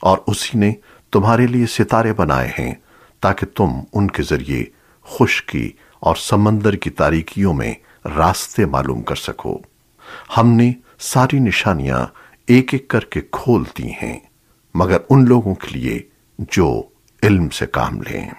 اور اسی نے تمہارے لیے ستارے بنائے ہیں تاکہ تم ان کے ذریعے خشکی اور سمندر کی تاریکیوں میں راستے معلوم کر سکو۔ ہم نے ساری نشانیاں ایک ایک کر کے کھول دی ہیں، مگر ان لوگوں کے لیے جو علم سے کام لیں۔